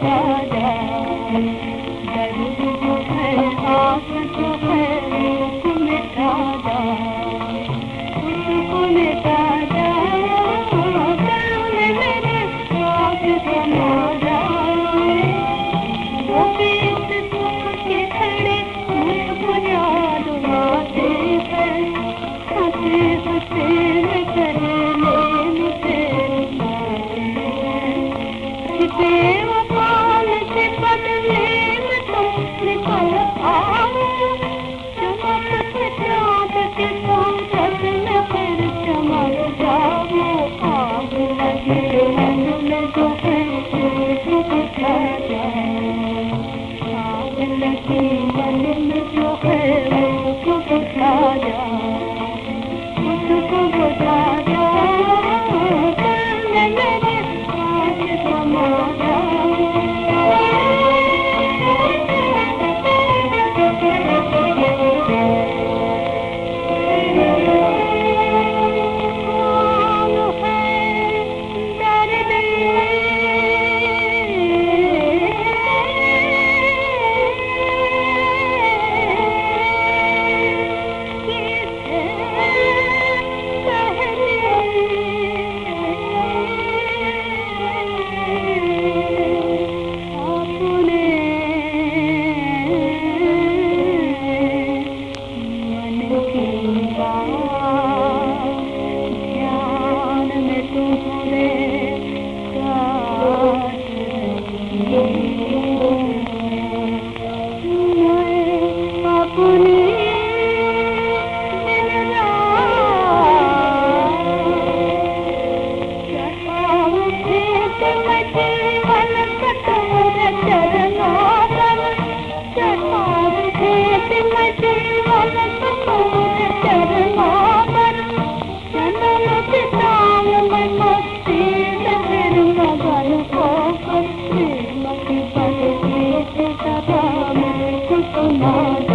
da त मेर न